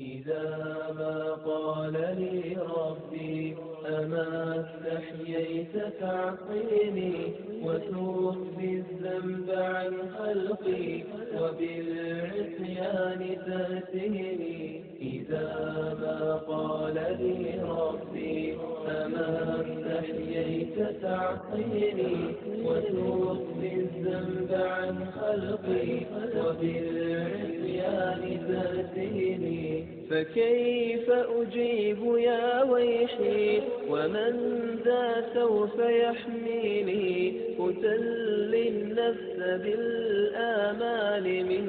إذا ما قال لي ربي أما استحييت تعصيني وتخفي الذنب عن خلقي وبالعصيان تأتيني. إذا ما قال لي ربي أما استحييت تعصيني وتخفي الذنب عن خلقي وبالعصيان فكيف أجيب يا ويحي؟ ومن ذا سوف يحميني؟ أتلي النفس بالآمال من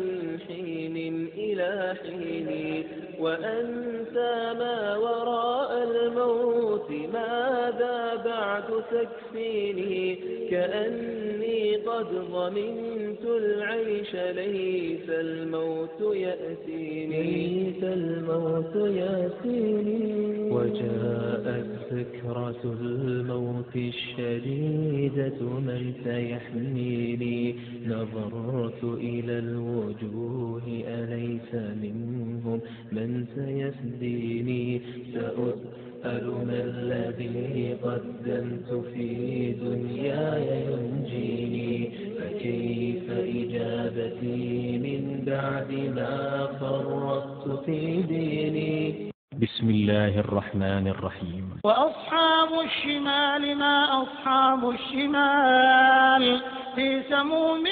حين إلى حين. وأنت ما وراء الموت ماذا بعد تكفيني كأني قد ضمنت العيش ليس الموت يأتيني ليس الموت يأتيني وجاءت سكرة الموت الشديدة من سيحميني نظرت إلى الوجوه أليس منهم من سيفديني سأسأل ما الذي قدمت في دنياي ينجيني فكيف إجابتي من بعد ما فرطت في ديني؟ بسم الله الرحمن الرحيم. وأصحاب الشمال ما أصحاب الشمال؟ في سموم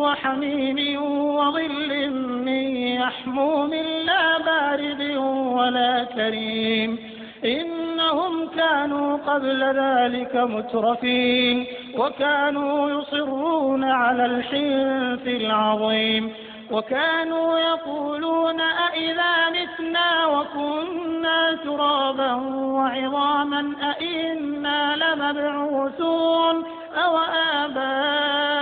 وحميم وظل من يحموم لا بارد ولا كريم. إنهم كانوا قبل ذلك مترفين وكانوا يصرون على الحنث العظيم. وكانوا يقولون أئذا متنا وكنا ترابا وعظاما أئنا لمبعوثون أو آباؤنا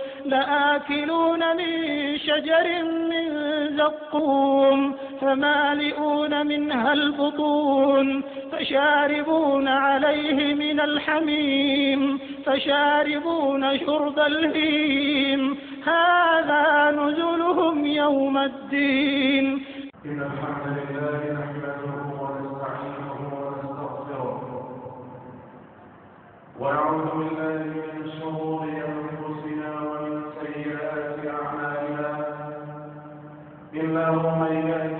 لآكلون من شجر من زقوم فمالئون منها البطون فشاربون عليه من الحميم فشاربون شرب الهيم. هذا نزلهم يوم الدين. إن الحمد لله نحمده ونستعينه ونستغفره ونعوذ بالله من شرور أنفسنا إنه من يهده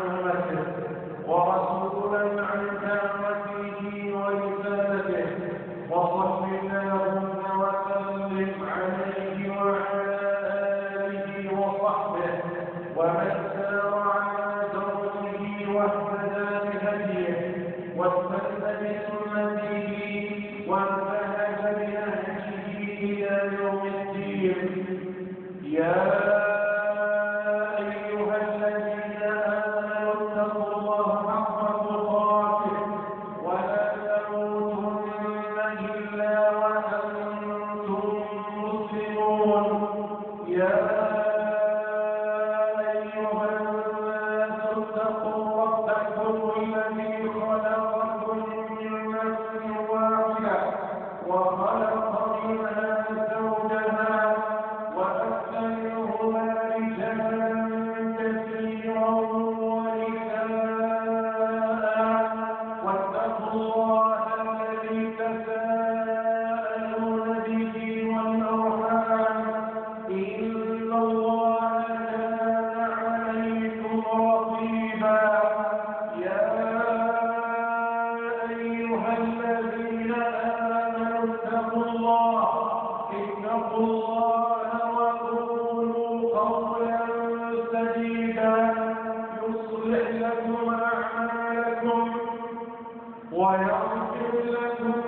ويغفر لكم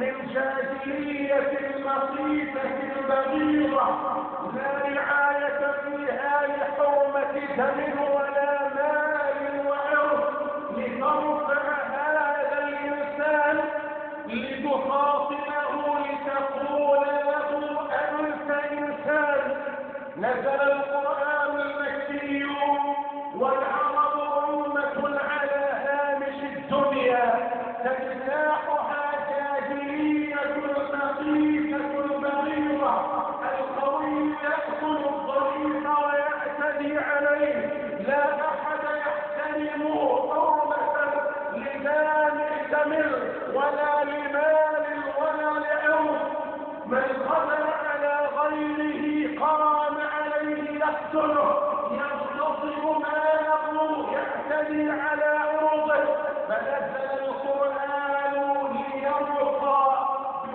من جاهلية لطيفة بغيضة لا رعاية فيها لحرمة دم ولا مال وعرض. لترفع هذا الإنسان لتخاطبه لتقول له أنت إنسان. نزل القرآن المكي والعرب يقتله يغتصب يعتدي على عرضه فنزل القرآن ليرقى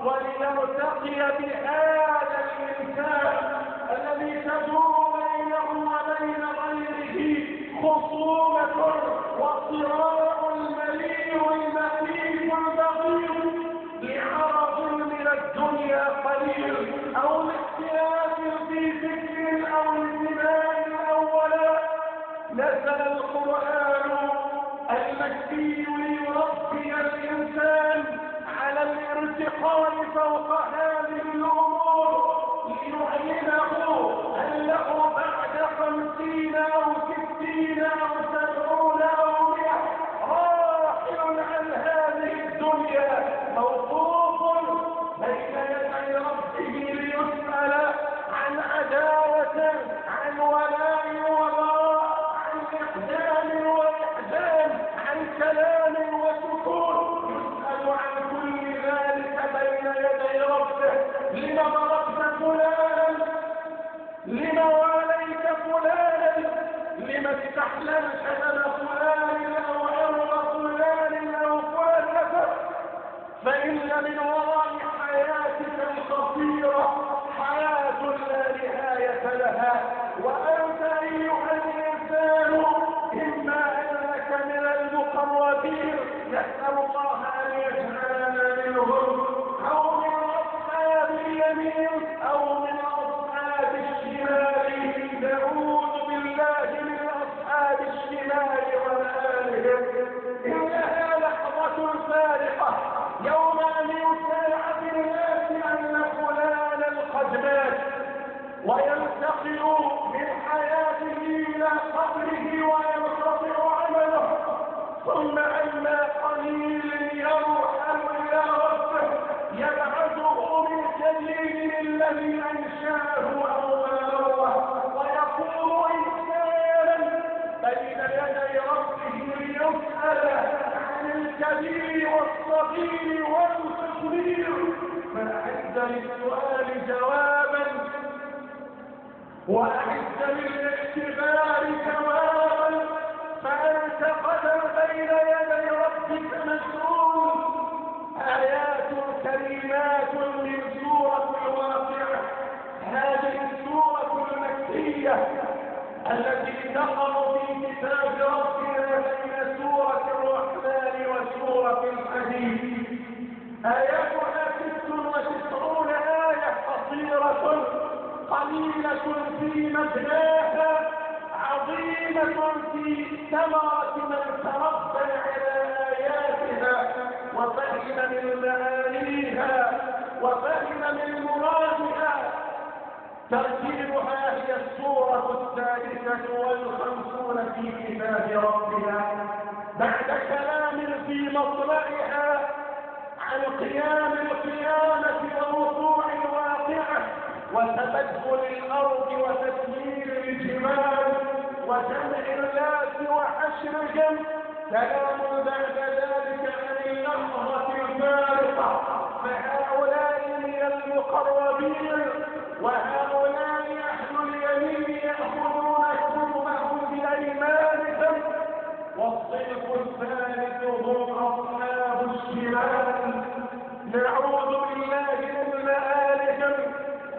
وليرتقي بهذا الإنسان الذي تدور بينه وبين غيره خصومة وصراع مليء مخيف بغيض لعرض من الدنيا قليل أو لاختلاف المكي ليربي الإنسان على الارتقاء فوق هذه الأمور ليعلمه أنه بعد خمسين أو وأعد للاعتبار جوابا فأنت قدم بين يدي ربك مسؤول آيات كريمات من سورة الواقعة. هذه السورة المكية التي تقر في كتاب ربنا بين سورة الرحمن وسورة الحديد. آياتها ست وتسعون آية قصيرة. قليلة في مبناها عظيمة في ثمرة من تربى على آياتها وفهم من معانيها وفهم من مرادها. ترتيبها هي السورة الثالثة والخمسون في كتاب ربنا. بعد كلام في مطلعها عن قيام القيامة ووقوع الواقعة وتبدل الأرض وتسيير الجبال وجمع الناس وحشر الجمع كلام بعد ذلك عن اللحظة الفارقة فهؤلاء من المقربين وهؤلاء أهل اليمين يأخذون كتبهم بأيمانهم. والصنف الثالث هم أصحاب الشمال. نعوذ بالله من مآلهم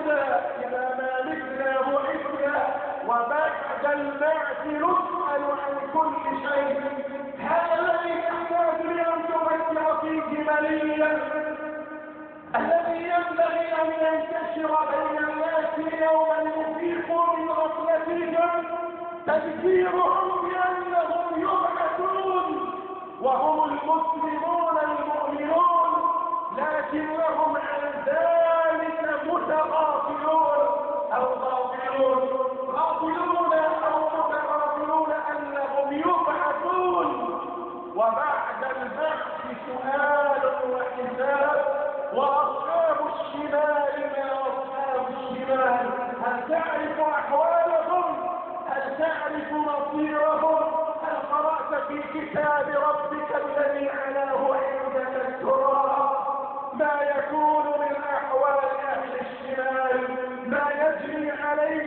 عدنا إلى ما متنا بعثنا وبعد البعث نسأل عن كل شيء. هذا الذي تحتاج لأن تفكر فيه مليا. الذي ينبغي أن ينتشر بين الناس يوما يفيق من غفلتهم تذكيرهم بأنهم يبعثون وهم المسلمون المؤمنون لكنهم عن متغافلون أو غافلون. غافلون أو أنهم يبعثون. وبعد البعث سؤال وحساب. وأصحاب الشمال ما أصحاب الشمال هل تعرف أحوالهم؟ هل تعرف مصيرهم؟ هل قرأت في كتاب ربك الذي علاه علم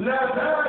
لا بارد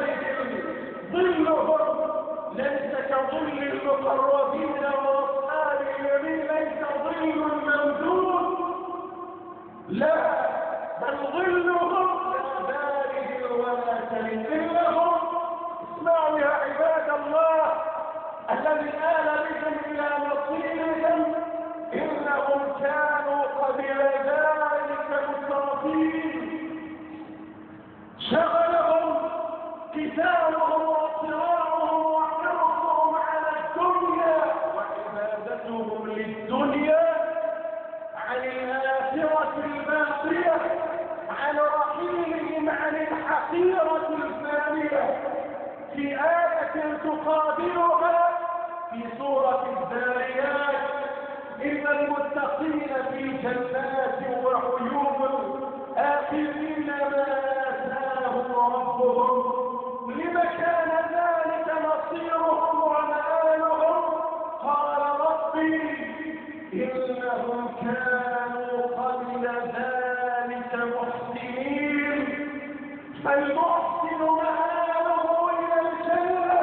فالمحسن مآله إلى الجنة.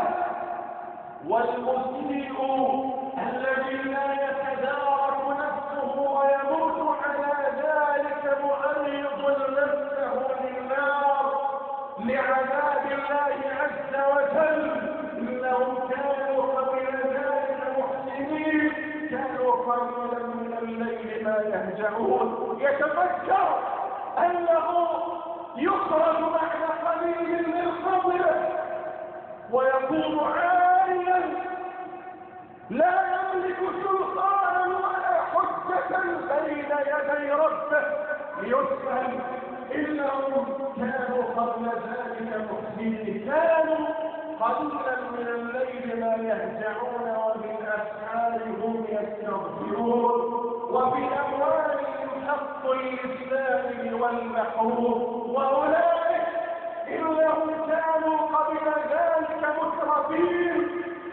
والمسيء الذي لا يتدارك نفسه ويموت على ذلك معرض نفسه للنار. لعذاب الله عز وجل. إنهم كانوا قبل ذلك محسنين. كانوا قليلا من الليل ما يهجعون. يتفكر أنه يخرج بعد قليل من قبره ويكون عاليا لا يملك سلطانا ولا حجة بين يدي ربه. ليسأل إنهم كانوا قبل ذلك محسنين كانوا قليلا من الليل ما يهجعون وبالأسحار هم يستغفرون. وبأموالهم حق للسائل والمحروم وأولئك إنهم كانوا قبل ذلك مترفين.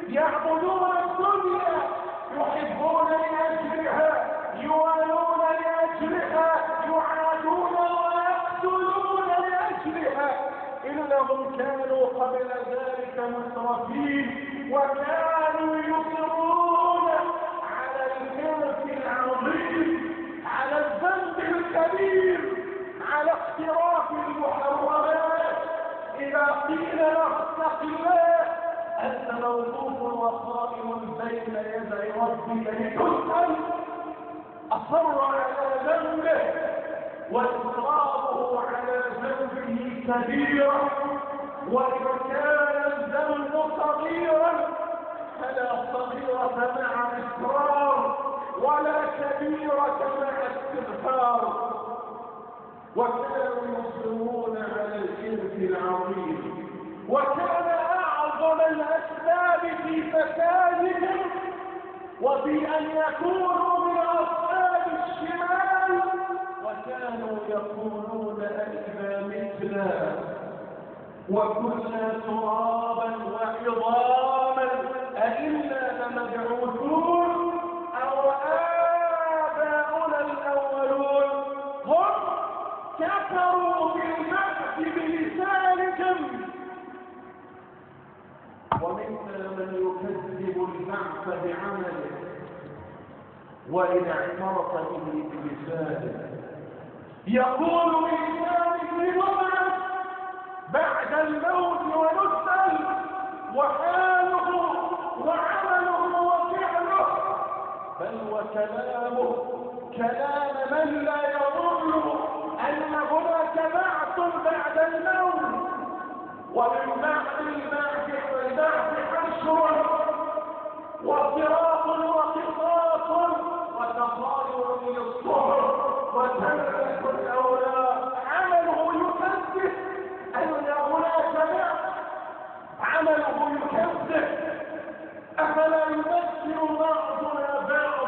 يعبدون الدنيا يحبون لأجلها يوالون لأجلها يعادون ويقتلون لأجلها. إنهم كانوا قبل ذلك مترفين وكانوا يصرون على الحرص العظيم. على الذنب الكبير على اقتراف المحرمات. إذا قيل الله أنت موقوف وقائم بين يدي ربك لتسأل أصر على ذنبه وإصراره على ذنبه كبيرا. وإن كان الذنب صغيرا فلا صغيرة مع إصرار ولا كبيرة مع استغفار وكانوا يصرون على الإرث العظيم. وكان أعظم الأسباب في فسادهم وفي أن يكونوا من أصحاب الشمال. وكانوا يقولون أئذا متنا وكنا ترابا وعظاما أئنا لمبعوثون. الأولون هم كفروا بالبعث بلسانكم ومنا من يكذب البعث بعمله وإن اعترف به بلسانه. يقول بلسانه نبعث بعد الموت ونسأل وحاله وعمله وفعله بل وكلامه كلام من لا يظن أن هناك بعث بعد الموت. ومن بعد البعث والبعث حشر وصراط وقصاص وتطاير للصهر وتنفس الأولاد عمله يكذب أن هناك بعث عمله يكذب. أفلا يمثل بعضنا بعضا؟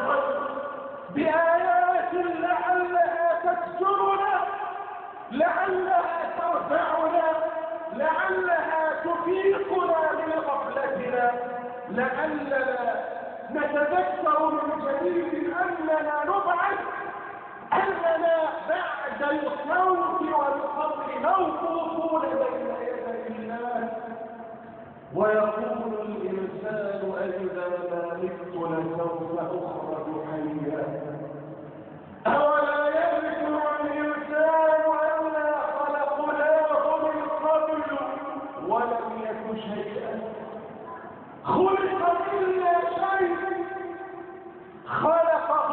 لعلها ترفعنا لعلها تفيقنا من غفلتنا. لعلنا نتذكر من جديد أننا نبعث أننا بعد الموت والقبر موقوفون بين يدي ويقول الإنسان أئذا ما مت لسوف أخرج حيا أولا يذكر الإنسان أنا خلقناه من قبل ولم يك شيئا خلق إلا شيء خلقه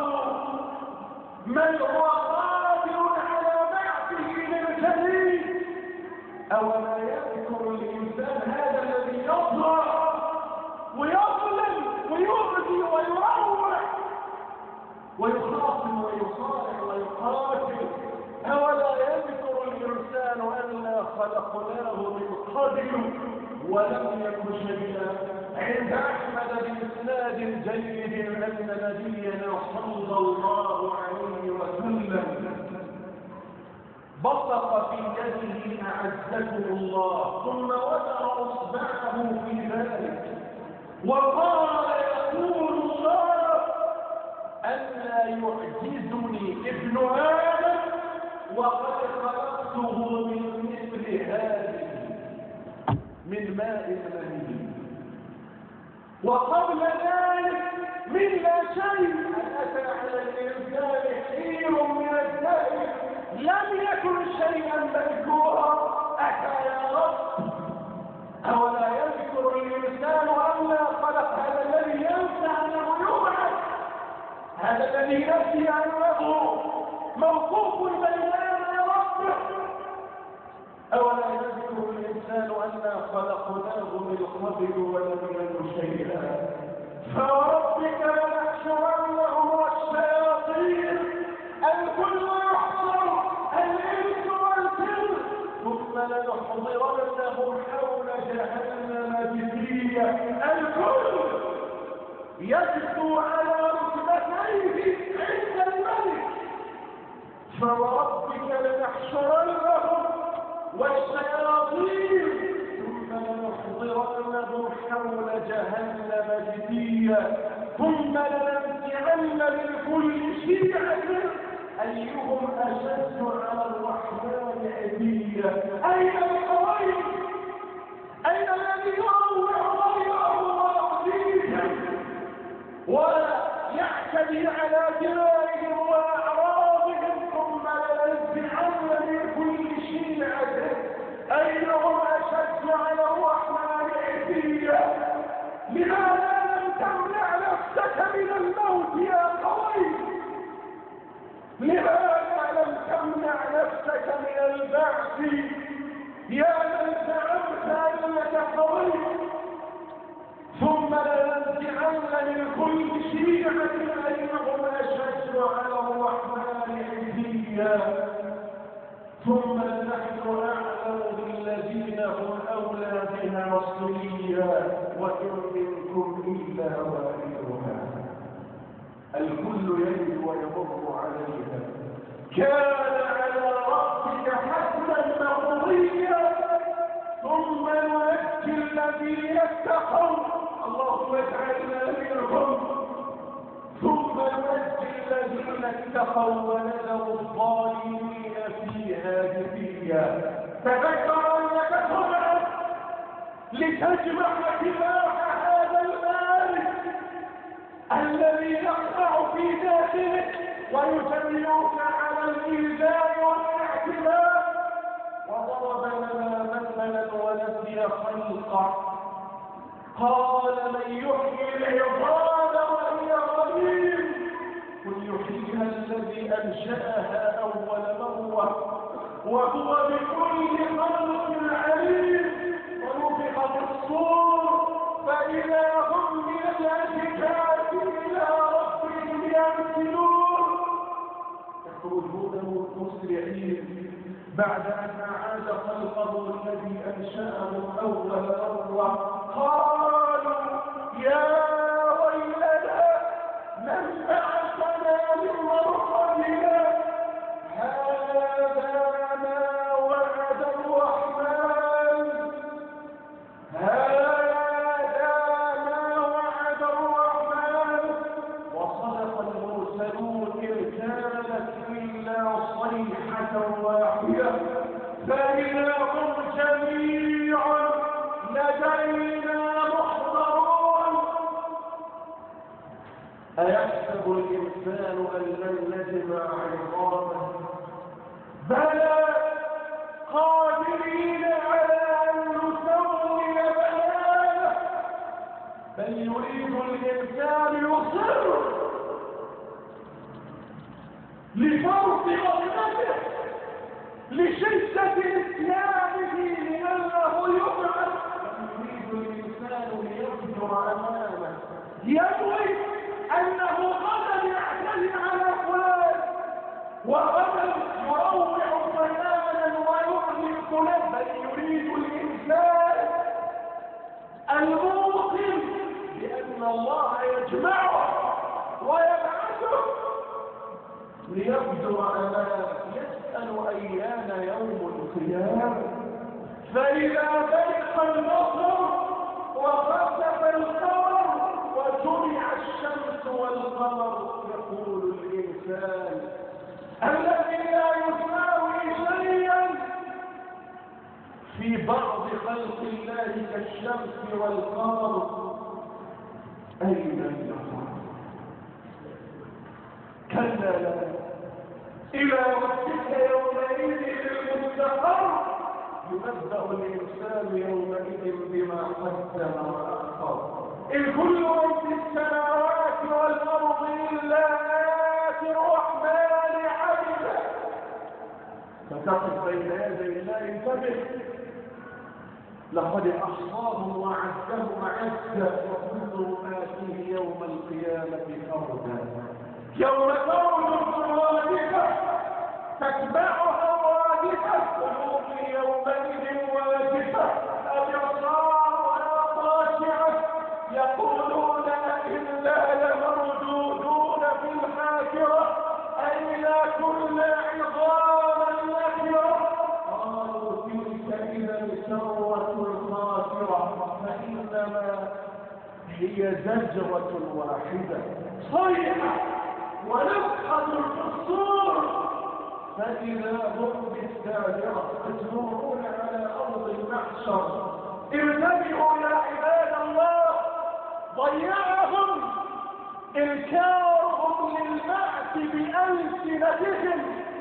من هو قادر على بعثه للجليل. أولا يذكر الإنسان هذا الذي يطلع ويظلم ويؤذي ويروع ويخاصم ويصارع ويقاتل. أولا يذكر الإنسان أنا خلقناه من قبل ولم يكن شيئا. عند أحمد بإسناد جيد أن نبينا صلى الله عليه وسلم. بصق في يده أعزكم الله ثم وضع إصبعه في ذلك. وقال يقول الله ألا يعجزني ابن آدم وقد خلقته من مثل هذه من ماء مهين وقبل ذلك من لا شيء أن أتى على الإنسان حين من الدهر لم يكن شيئا مذكورا. أتى لنحضرنهم حول جهنم جثيا الكل يجدو على ركبتيه عند الملك. فوربك لنحشرنهم والشياطين ثم لنحضرنهم حول جهنم جثيا ثم لننزعن من شيعة. أيهم أشد على الرحمن عتيا أين القوي ويعتدي على جارهم وأعراضهم ثم لننزعن من كل شيعة. أيهم أشد على الرحمن عتيا؟ لماذا لم تمنع نفسك من الموت يا قوي؟ لماذا لم تمنع نفسك من البعث؟ يا من زعمت أنك قوي ثم لننزعن من كل شيعة أيهم أشد على الرحمن عزيا ثم نحن أعلم بالذين هم أولى بها صليا وإن منكم إلا واردها الكل يجد ويمر عليها. كان حتما مقضيا ثم ننجي الذين اتقوا اللهم اجعلنا منهم ثم ننجي الذين اتقوا ونذر الظالمين فيها جثيا تذكر انك تبعث لتجمع كفاح هذا المال الذي يقطع في ذاته ويجمعك على الإيذاء والاعتماد. وضرب لنا مثلا ونسي خلقه. قال من يحيي العظام وهي رميم. قل يحييها الذي أنشأها أول مرة. وهو بكل خلق عليم. ونفخ في الصور. فإذا هم من الاجداث يخرجون مسرعين بعد أن اعاد خلقه الذي أنشأه أول مرة. قالوا يا صيحة واحدة فإذا هم جميعا لدينا محضرون أيحسب الإنسان أن لن نجمع عظامه بلى قادرين على أن نسوي بنانه بل يريد الإنسان يصر لفرط غضبته لشدة إسلامه لأنه يبعث. يريد الإنسان ليصبر أمامه ينوي أنه غدا يعتدي على فلان وغدا يروع فلانا ويعلي فلان بل يريد الإنسان. الموقن بأن الله يجمعه ويبعثه ليبدو أمامه يسأل أيان يوم القيامة. فإذا برق البصر وخسف القمر وجمع الشمس والقمر يقول الإنسان الذي لا يساوي شيئا. في بعض خلق الله كالشمس والقمر أين النظر كلا لا إلى ربك يومئذ المستقر. ينبأ الإنسان يومئذ بما قدم وأخر. الكل من في السماوات والأرض إلا آتي الرحمن عبدا فتقف بين يدي الله انتبه لقد أحصاهم وعدهم عدا وكلهم آتيه يوم القيامة فردا. يوم ترجف الرادفة تتبعها رادفة قلوب يومئذ واجفة أبصارها خاشعة؟ يقولون إنا لمردودون في الحافرة أئذا كنا عظاما نكرة قالوا تلك إذا كرة خاسرة فإنما هي زجرة واحدة. صيحة. ونفحة القصور. فإذا هم بالسابرة تدورون على أرض المحشر. انتبهوا يا عباد الله. ضيعهم. إنكارهم للبعث بألسنتهم.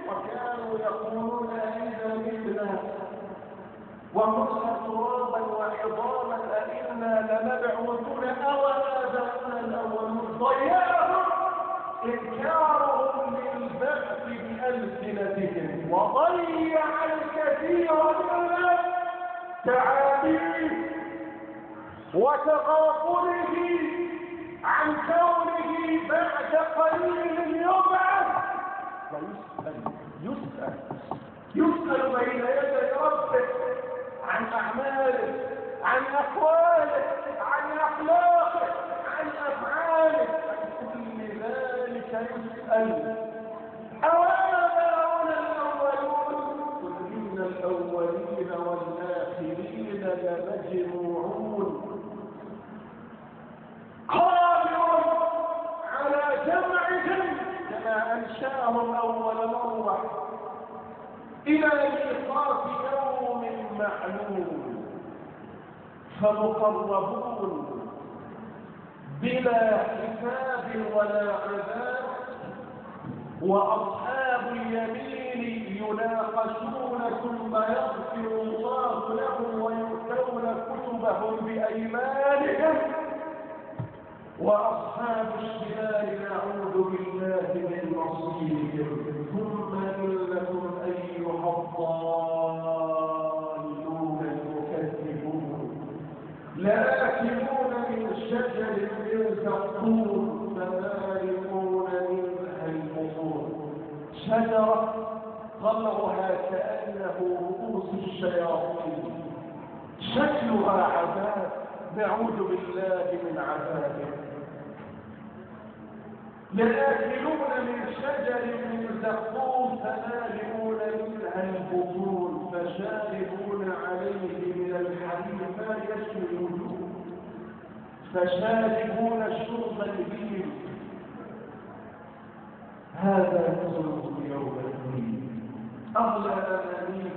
وكانوا يقولون إذا متنا. وكنا ترابا وعظاما أئنا لمبعوثون أو آباؤنا الأولون ضيعهم. إنكارهم للبعث بألسنتهم. وضيع الكثير منهم تعابير وتغافله عن كونه بعد قليل يبعث. ويسأل يسأل. يسأل بين يدي ربه عن أعماله عن أقواله عن أخلاقه عن أفعاله. ذلك يسأل أوآباؤنا الأولون قل إن الأولين والآخرين لمجموعون قادر على جمعهم كما أنشأهم أول مرة إلى ميقات يوم معلوم فمقربون بلا حساب ولا عذاب وأصحاب اليمين يناقشون ثم يغفر الله لهم ويؤتون كتبهم بأيمانهم. وأصحاب الشمال نعوذ بالله من مصيرهم ثم إنكم أيها الضالون المكذبون لآكلون من شجر من زقوم. شجرة طلعها كأنه رؤوس الشياطين. شكلها عذاب نعوذ بالله من عذابه لآكلون من شجر من زقوم فمالئون منها البطون فشاربون عليه من الحليب ما يشوي الوجوه فشاربون شرب الهيم هذا نزلهم يوم الدين أغلى أمانيهم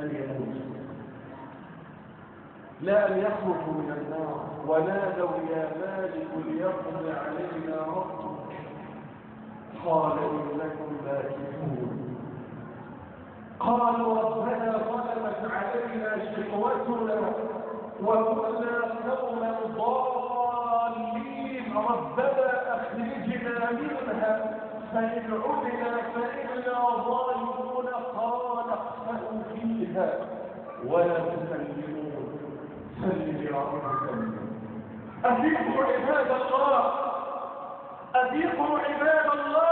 اليهود لا أن يخرجوا من النار ونادوا يا مالك ليقض علينا ربك. قال إنكم ماكثون. قالوا ربنا ظلمت علينا شقوتنا وكنا قوما ضالين. ربنا أخرجنا منها. فإن عدنا فإنا ظالمون قال اخسأوا فيها ولا تكلمون سلم يا رب سلم أفيقوا عباد الله. أفيقوا عباد الله.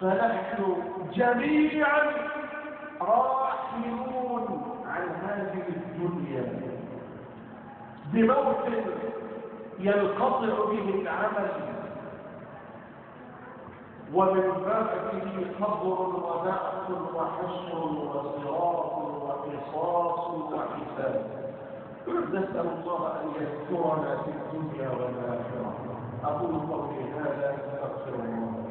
فنحن جميعا راحلون عن هذه الدنيا. بموت ينقطع به العمل. ومن بعده قبر وبعث وحشر وصراط وقصاص وحساب نسأل الله أن يذكرنا في الدنيا والآخرة. أقول قولي هذا أستغفر الله.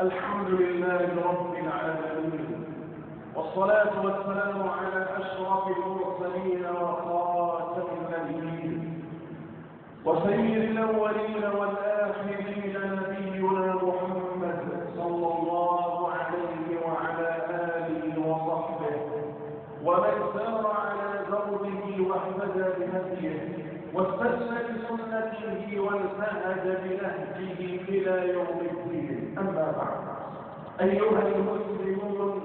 الحمد لله رب العالمين والصلاة والسلام على أشرف المرسلين وخاتم النبيين وسيد الأولين والآخرين نبينا محمد صلى الله عليه وعلى آله وصحبه ومن سار على دربه واهتدى بهديه واستسلم بسنته وانتهج بنهجه إلى يوم الدين. أما بعد. أيها المسلمون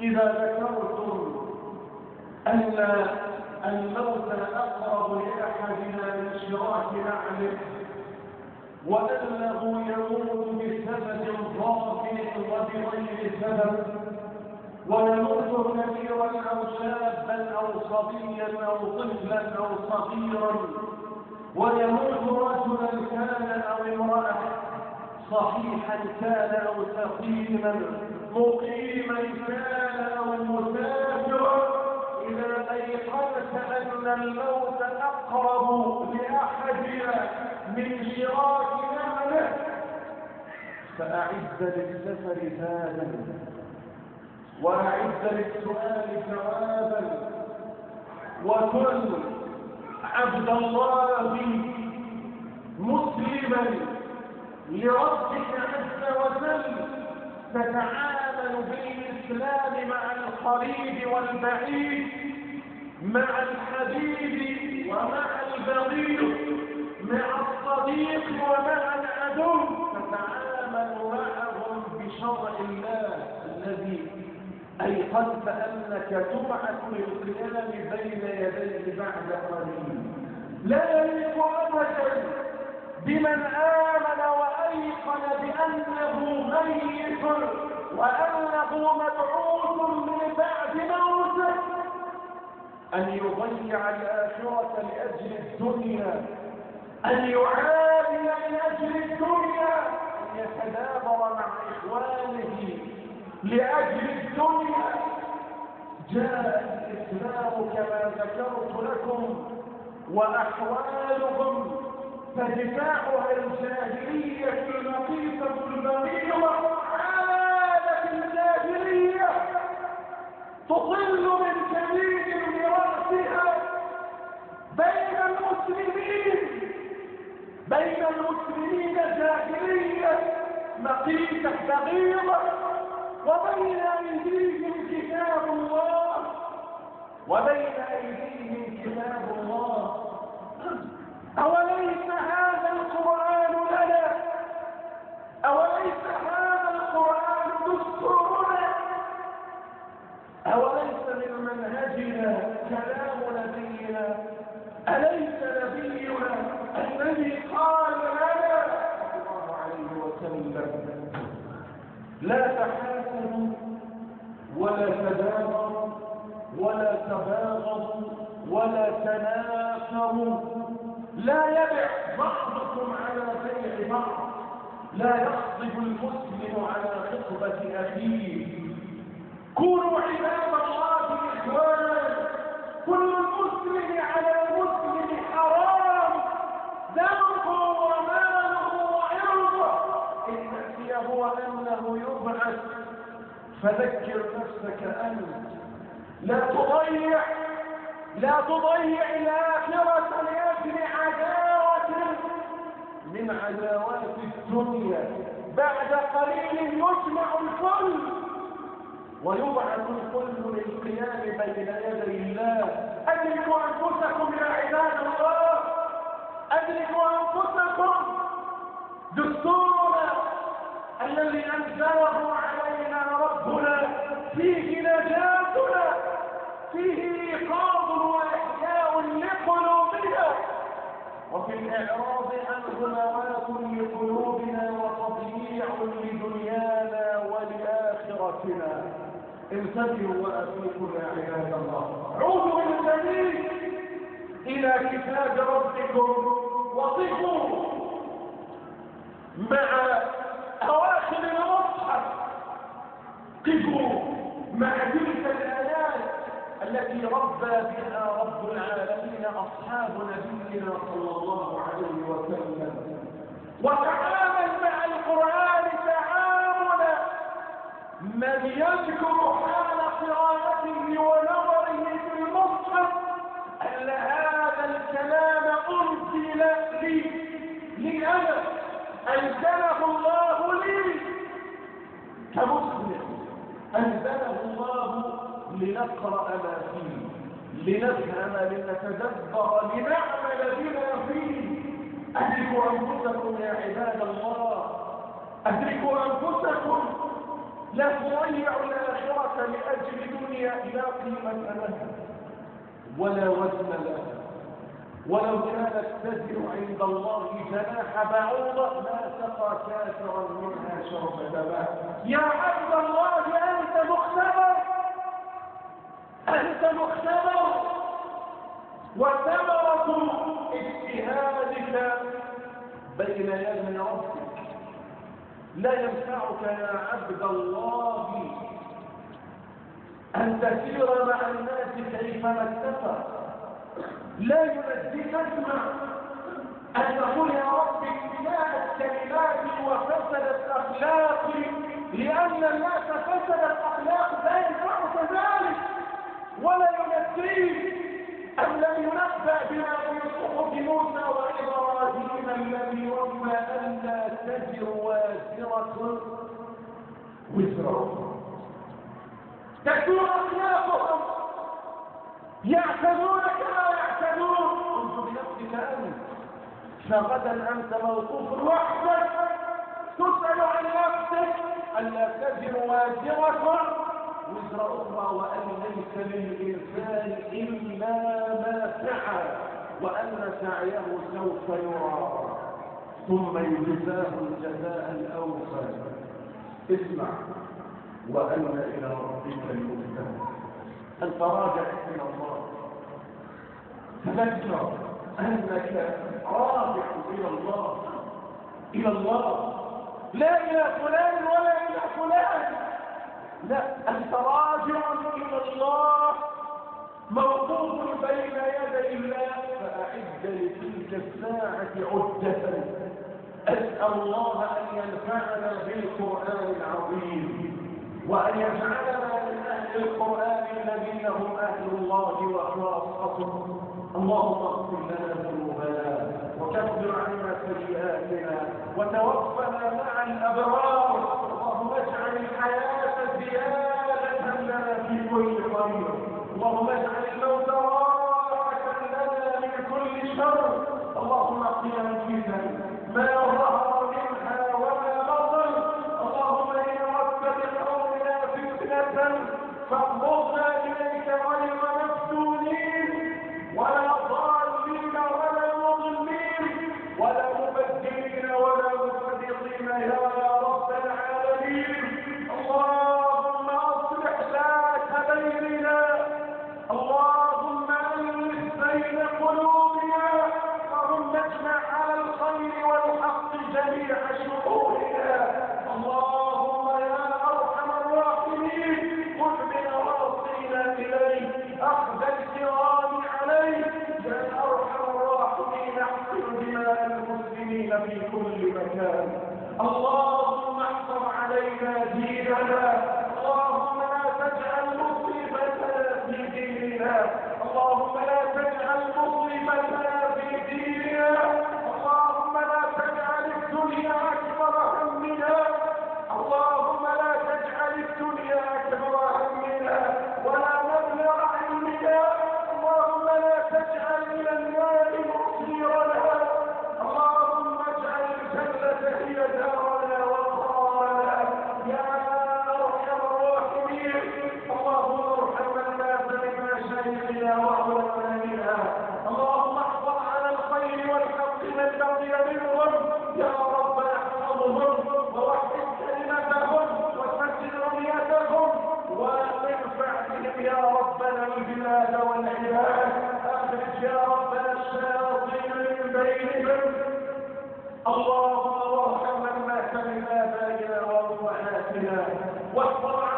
إذا ذكرتم أن الموت أقرب لأحدنا من شراك نعله وأنه يموت بسبب ظافر وبغير سبب ويموت كبيرا أو شابا أو صبيا أو طفلا أو صغيرا ويموت رجلا كان أو امرأة صحيحا كان أو سقيما مقيما كان أو مسافرا إذا أيقنت أن الموت أقرب لأحدنا من شراك نعمه فأعد للسفر زادا وأعد للسؤال جوابا. وكن عبد الله مسلما لربك عز وجل تتعامل بالإسلام مع القريب والبعيد مع الحبيب ومع البغيض مع الصديق ومع العدو تتعامل معهم بشرع الله الذي أيقنت أنك تبعث للقيام بين يديه بعد قليل. لا يليق أبدا بمن آمن وأيقن بأنه ميت وأنه مبعوث من بعد موته. أن يضيع الآخرة لأجل الدنيا. أن يعادي لأجل الدنيا. أن يتدابر مع إخوانه. لأجل الدنيا جاء الإسلام كما ذكرت لكم وأحوالهم فدفاعها الجاهلية اللطيفة البغيضة عادت الجاهلية تطل من جديد برأسها بين المسلمين بين المسلمين جاهلية مقيتة بغيضة وبين أيديهم كتاب الله. وبين أيديهم كتاب الله. أوليس هذا القرآن لنا؟ أوليس هذا القرآن دستورنا؟ أوليس من منهجنا كلام نبينا؟ أليس نبينا الذي قال لنا؟ صلى الله عليه وسلم. لا تحاسبوا ولا تدابروا ولا تباغضوا ولا تنافروا لا يبع بعضكم على بيع بعض. لا يخطب المسلم على خطبة أخيه. كونوا عباد الله إخوانا. كل مسلم على مسلم حرام. دمه وماله وعرضه. إن هو أنه يبعث. فذكر نفسك أنت. لا تضيع لا تضيع الآخرة لأجل عداوة من عداوات الدنيا. بعد قليل يجمع الكل ويبعث الكل للقيام بين يدي الله. أدركوا أنفسكم يا عباد الله أدركوا أنفسكم. دستورنا الذي أنزله علينا ربنا فيه نجاتنا فيه إيقاظ وإحياء لقلوبنا. وفي الإعراض عنه موات لقلوبنا وتضييع لدنيانا ولآخرتنا. انتبهوا وأفيكم يا عباد الله. عودوا من إلى كتاب ربكم. وقفوا مع أواخر المصحف قفوا مع تلك التي ربى بها رب العالمين أصحاب نبينا صلى الله عليه وسلم. وتعامل مع القرآن تعامل من يذكر حال قراءته ونظره في المصحف أن هذا الكلام أنزل لي لي أنا أنزله الله لي. كمسلم أنزله الله لنقرأ ما فيه لنفهم لنتدبر لنعمل بما فيه. أدركوا أنفسكم يا عباد الله. أدركوا أنفسكم. لا تضيعوا الآخرة لأجل دنيا لا قيمة لها ولا وزن لها. ولو كانت تزن عند الله جناح بعوضة ما سقى كافرا منها شربة ماء يا عبد الله أنت مختبر أنت مختبر وثمرة اجتهادك بين يدي ربك. لا ينفعك يا عبد الله أن تسير مع الناس كيفما اتفق لا ينزيك اسمع أن تقول يا رب ابتلاءت كلماتي وفسدت أخلاقي لأن الناس فسدت أخلاق لا ينفعك أم لم ينبأ بما في صحف موسى وإبراهيم الذي رب أن لا تزر وازرة وزر تكون أخلاقهم يعتدون كما يعتدون. انظر بنفسك أنت فغدا أنت موقوف وحدك تسأل عن نفسك ألا تزر وازرة. وزر أخرى وأن ليس للإنسان إلا ما سعى وأن سعيه سوف يرى. ثم يجزاه الجزاء الأوفى اسمع وأن إلى ربك المنتهى أنت راجع إلى الله؟ تذكر أنك راجع إلى الله. إلى الله. لا إلى فلان ولا إلى فلان. لا أنت راجع إلى الله موقوف بين يدي الله فأعد لتلك الساعة عدة. أسأل الله أن ينفعنا بالقرآن العظيم وأن يجعلنا من أهل القرآن الذين هم أهل الله وخاصته اللهم اغفر لنا ذنوبنا وكفر عنا سيئاتنا وتوفنا مع الأبرار. اللهم اجعل الحياة زيادة لنا في كل خير اللهم اجعل الموت راحة لنا من كل شر. اللهم اقنا الفتن ما ظهر اللهم لا تجعل مصيبتنا في ديننا. اللهم لا تجعل مصيبتنا لنا وحفظ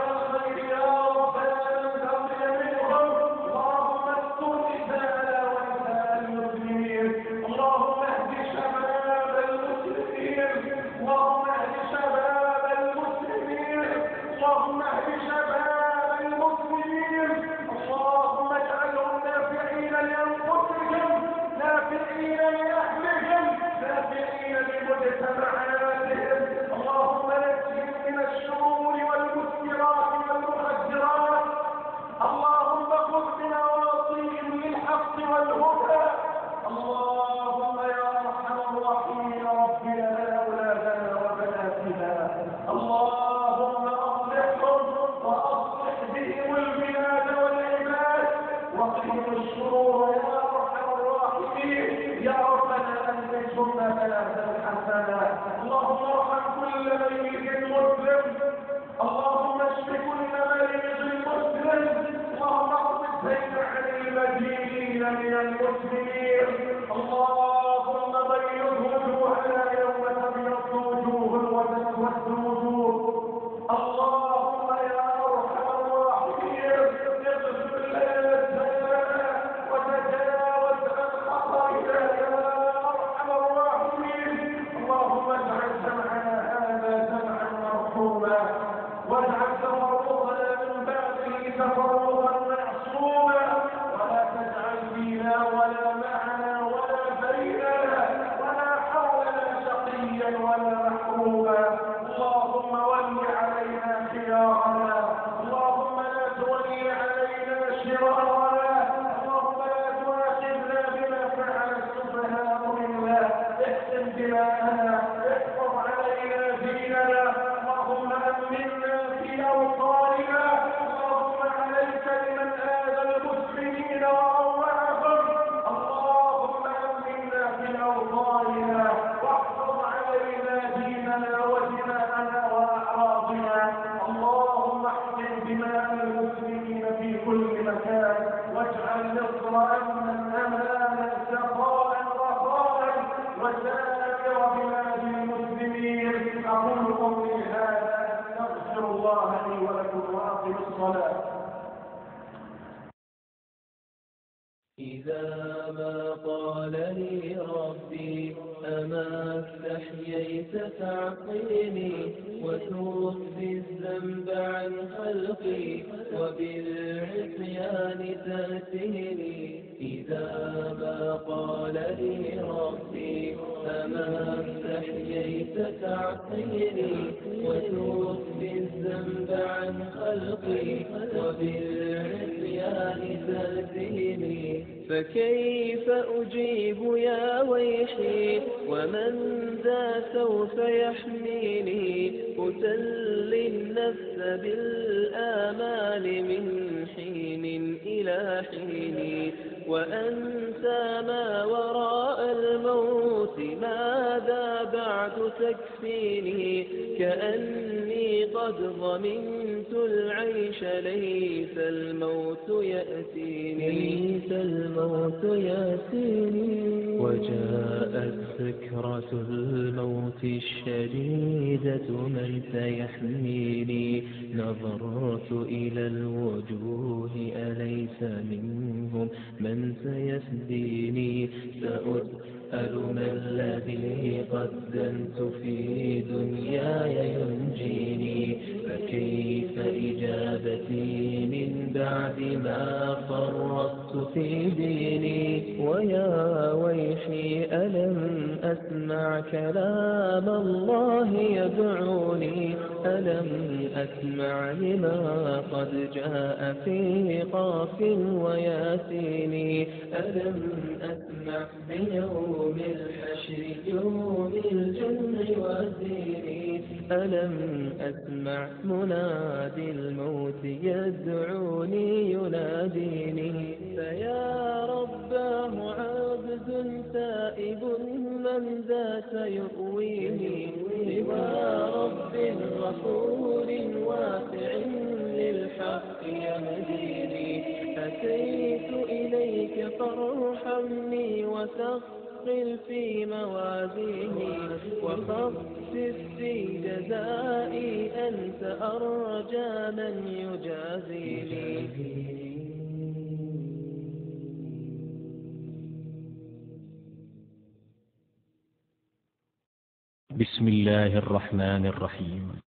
اشتز بالآمال من حين إلى حين وأنسى ما وراء الموت ماذا بعد تكفيني كأني قد ضمنت العيش ليس الموت يأتيني. ليس الموت يأتيني. وجاءت ذكرة الموت الشديدة من سيحميني نظرت إلى الوجوه أليس منهم من سيسديني؟ سأسأل ما الذي قدمت في دنياي ينجيني؟ فكيف إجابتي من بعد ما فرطت في ديني. ويا ويحي ألم أسمع كلام الله يدعوني؟ ألم أسمع لما قد جاء في قاف وياسين؟ ألم أسمع بيوم الحشر يوم الجمع والدين؟ ألم أسمع منادي الموت يدعوني؟ يناديني فيا رباه عبد تائب من ذا سيؤويني سوى رب غفور واسع للحق يهديني. أتيت إليك فارحمني وثقل في موازيني وخفف في جزائي. أنت أرجى من يجازيني. بسم الله الرحمن الرحيم.